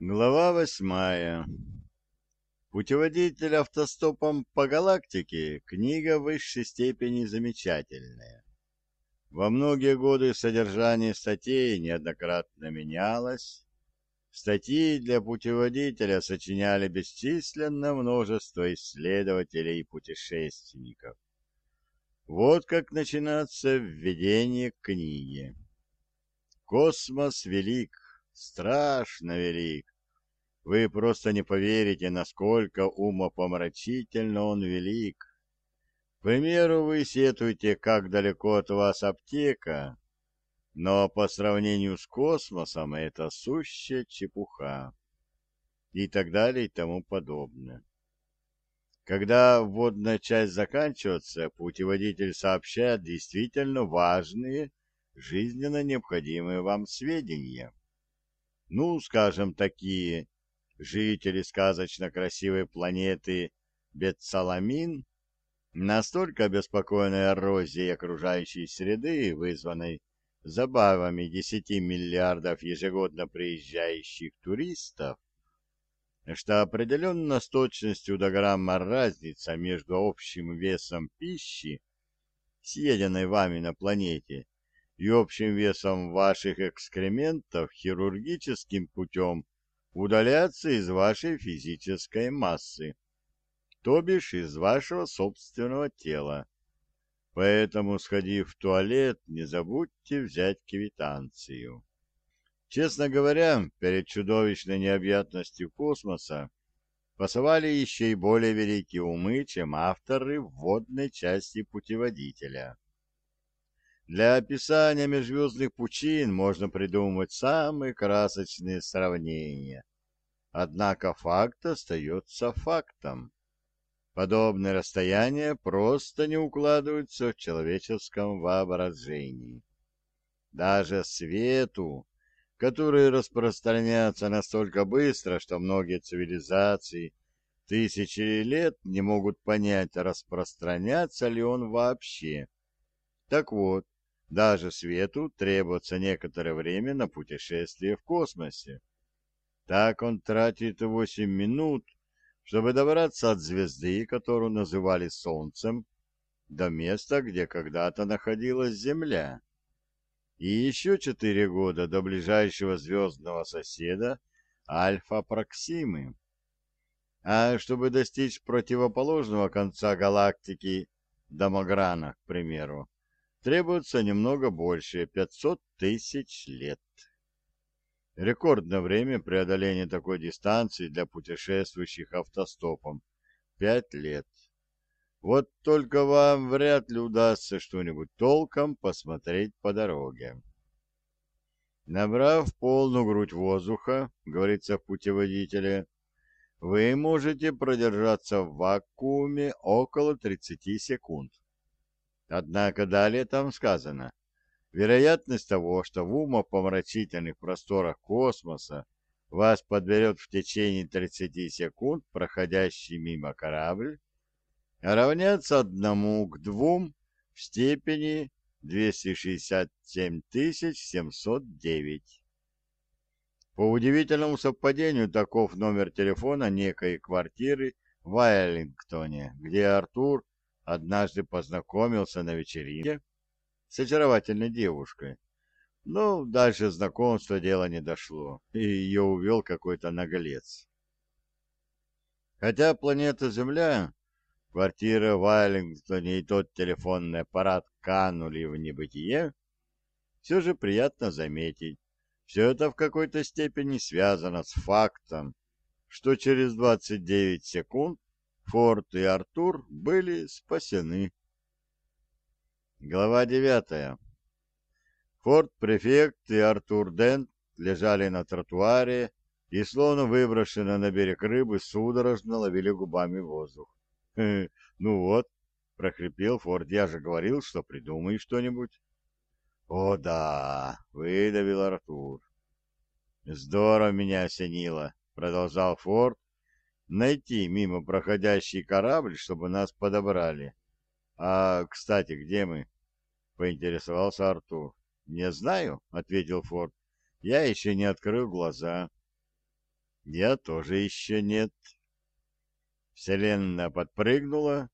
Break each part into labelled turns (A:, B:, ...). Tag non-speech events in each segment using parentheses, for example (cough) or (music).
A: Глава восьмая. Путеводитель автостопом по галактике – книга в высшей степени замечательная. Во многие годы содержание статей неоднократно менялось. Статьи для путеводителя сочиняли бесчисленное множество исследователей и путешественников. Вот как начинается введение к книге. Космос велик, страшно велик. Вы просто не поверите, насколько умопомрачительно он велик. К примеру, вы сетуете, как далеко от вас аптека, но по сравнению с космосом это сущая чепуха. И так далее и тому подобное. Когда вводная часть заканчивается, путеводитель сообщает действительно важные, жизненно необходимые вам сведения. Ну, скажем, такие жители сказочно красивой планеты Бетсаламин, настолько обеспокоенной эрозией окружающей среды, вызванной забавами 10 миллиардов ежегодно приезжающих туристов, что определенно с точностью до грамма разница между общим весом пищи, съеденной вами на планете, и общим весом ваших экскрементов хирургическим путем удаляться из вашей физической массы, то бишь из вашего собственного тела. Поэтому, сходив в туалет, не забудьте взять квитанцию. Честно говоря, перед чудовищной необъятностью космоса пасовали еще и более великие умы, чем авторы вводной части путеводителя. Для описания межзвездных пучин можно придумать самые красочные сравнения. Однако факт остается фактом. Подобные расстояния просто не укладываются в человеческом воображении. Даже свету, который распространяется настолько быстро, что многие цивилизации тысячи лет не могут понять, распространяется ли он вообще. Так вот, даже свету требуется некоторое время на путешествие в космосе. Так он тратит 8 минут, чтобы добраться от звезды, которую называли Солнцем, до места, где когда-то находилась Земля. И еще четыре года до ближайшего звездного соседа Альфа Проксимы. А чтобы достичь противоположного конца галактики Домограна, к примеру, требуется немного больше – 500 тысяч лет. Рекордное время преодоления такой дистанции для путешествующих автостопом – 5 лет. Вот только вам вряд ли удастся что-нибудь толком посмотреть по дороге. Набрав полную грудь воздуха, говорится в путеводителе, вы можете продержаться в вакууме около 30 секунд. Однако далее там сказано, вероятность того, что в умопомрачительных просторах космоса вас подберет в течение 30 секунд проходящий мимо корабль, равняется одному к двум в степени 267 709. По удивительному совпадению таков номер телефона некой квартиры в Айлингтоне, где Артур однажды познакомился на вечеринке с очаровательной девушкой. Но дальше знакомства дело не дошло, и ее увел какой-то наглец. Хотя планета Земля, квартира в Айлингтоне и тот телефонный аппарат канули в небытие, все же приятно заметить, все это в какой-то степени связано с фактом, что через 29 секунд Форд и Артур были спасены. Глава девятая. Форд-префект и Артур Дент лежали на тротуаре и, словно выброшенные на берег рыбы, судорожно ловили губами воздух. (laughs) «Ну вот», — прохрипел Форд, — «я же говорил, что придумай что-нибудь». «О да», — выдавил Артур. «Здорово меня осенило», — продолжал Форд, найти мимо проходящий корабль, чтобы нас подобрали. А, кстати, где мы? Поинтересовался Артур. Не знаю, ответил Форд. Я еще не открыл глаза. Я тоже еще нет. Вселенная подпрыгнула,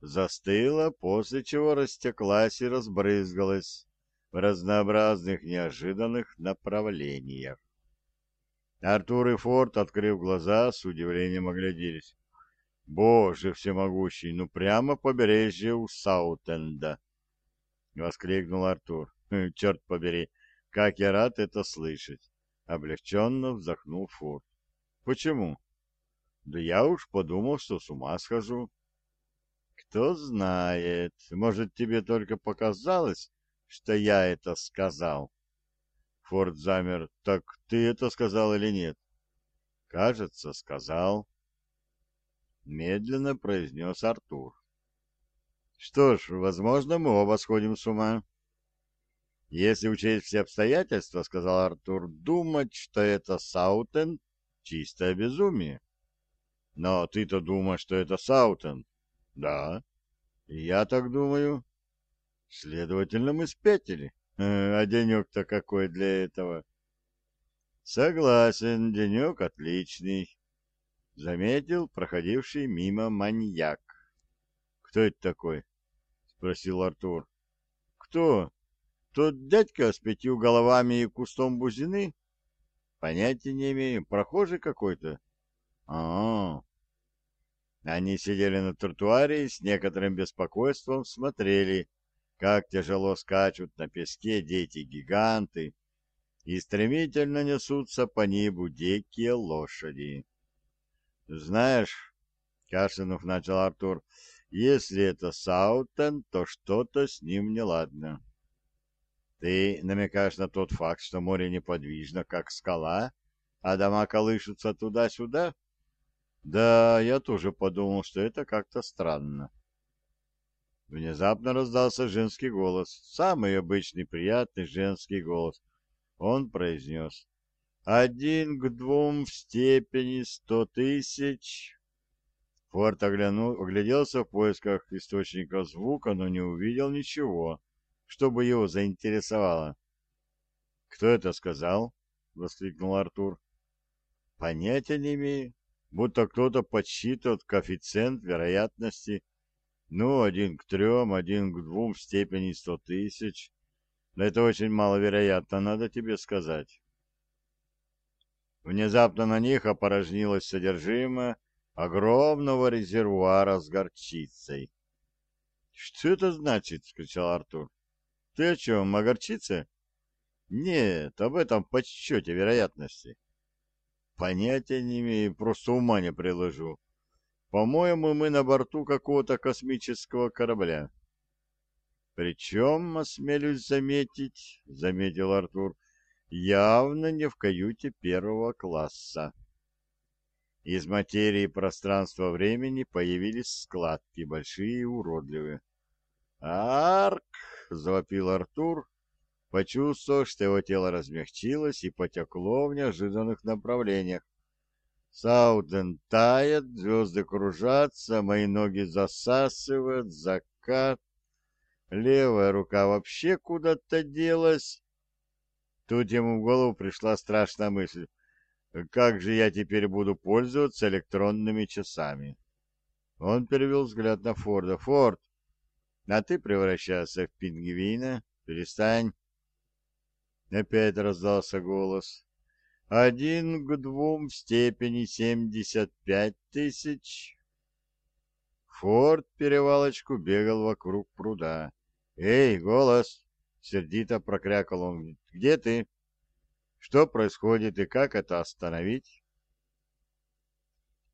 A: застыла, после чего растеклась и разбрызгалась в разнообразных неожиданных направлениях. Артур и Форд, открыв глаза, с удивлением огляделись. «Боже всемогущий, ну прямо побережье у Саутенда!» — воскликнул Артур. «Хм, «Черт побери, как я рад это слышать!» — облегченно вздохнул Форд. «Почему?» «Да я уж подумал, что с ума схожу». «Кто знает, может, тебе только показалось, что я это сказал?» Форд замер. «Так ты это сказал или нет?» «Кажется, сказал». Медленно произнес Артур. «Что ж, возможно, мы оба сходим с ума». «Если учесть все обстоятельства, — сказал Артур, — думать, что это Саутен — чистое безумие». «Но ты-то думаешь, что это Саутен?» «Да». «Я так думаю». «Следовательно, мы спятили». А денек-то какой для этого? Согласен, денек отличный, заметил проходивший мимо маньяк. Кто это такой? Спросил Артур. Кто? Тот дядька с пятью головами и кустом бузины? Понятия не имею. Прохожий какой-то? А Они сидели на тротуаре и с некоторым беспокойством смотрели как тяжело скачут на песке дети-гиганты и стремительно несутся по небу дикие лошади. «Знаешь, — кашлянув начал Артур, — если это Саутен, то что-то с ним неладно. Ты намекаешь на тот факт, что море неподвижно, как скала, а дома колышутся туда-сюда? Да, я тоже подумал, что это как-то странно. Внезапно раздался женский голос, самый обычный приятный женский голос. Он произнес «Один к двум в степени сто тысяч». Форд оглянул, огляделся в поисках источника звука, но не увидел ничего, чтобы его заинтересовало. «Кто это сказал?» — воскликнул Артур. «Понятия не имею. Будто кто-то подсчитывает коэффициент вероятности ну, один к трем, один к двум в степени сто тысяч. Но это очень маловероятно, надо тебе сказать. Внезапно на них опорожнилось содержимое огромного резервуара с горчицей. — Что это значит? — скричал Артур. — Ты о чем, о горчице? — Нет, об этом подсчете вероятности. — Понятия не имею, просто ума не приложу. По-моему, мы на борту какого-то космического корабля. Причем, осмелюсь заметить, — заметил Артур, — явно не в каюте первого класса. Из материи пространства-времени появились складки, большие и уродливые. «Арк!» — завопил Артур, почувствовав, что его тело размягчилось и потекло в неожиданных направлениях. Сауден тает, звезды кружатся, мои ноги засасывают, закат. Левая рука вообще куда-то делась. Тут ему в голову пришла страшная мысль. Как же я теперь буду пользоваться электронными часами? Он перевел взгляд на Форда. «Форд, а ты превращался в пингвина? Перестань!» Опять раздался голос один к двум в степени семьдесят пять тысяч. Форд перевалочку бегал вокруг пруда. «Эй, голос!» — сердито прокрякал он. «Где ты? Что происходит и как это остановить?»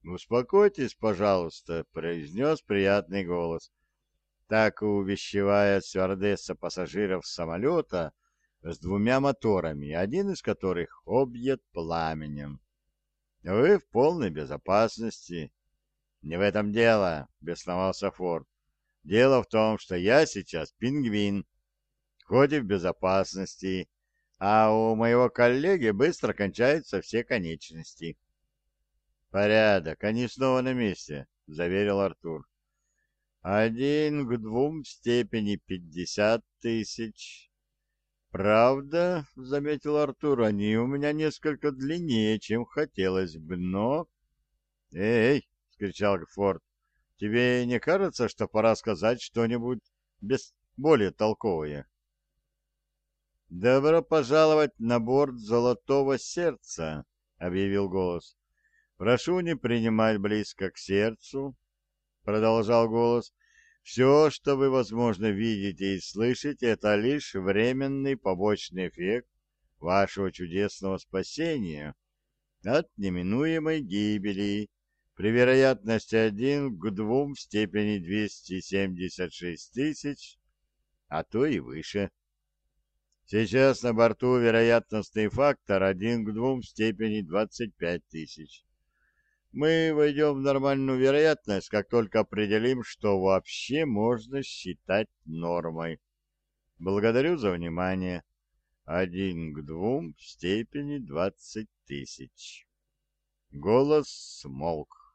A: «Успокойтесь, пожалуйста», — произнес приятный голос. Так увещевая стюардесса пассажиров самолета, — с двумя моторами, один из которых объят пламенем. Вы в полной безопасности. Не в этом дело, бесновался Форд. Дело в том, что я сейчас пингвин, хоть и в безопасности, а у моего коллеги быстро кончаются все конечности. Порядок, они снова на месте, заверил Артур. Один к двум степени пятьдесят тысяч «Правда, — заметил Артур, — они у меня несколько длиннее, чем хотелось бы, но...» «Эй!» — скричал Форд. «Тебе не кажется, что пора сказать что-нибудь без... более толковое?» «Добро пожаловать на борт Золотого Сердца!» — объявил голос. «Прошу не принимать близко к сердцу!» — продолжал голос. Все, что вы, возможно, видите и слышите, это лишь временный побочный эффект вашего чудесного спасения от неминуемой гибели при вероятности 1 к 2 в степени 276 тысяч, а то и выше. Сейчас на борту вероятностный фактор 1 к 2 в степени 25 тысяч. Мы войдем в нормальную вероятность, как только определим, что вообще можно считать нормой. Благодарю за внимание. Один к двум в степени двадцать тысяч. Голос смолк.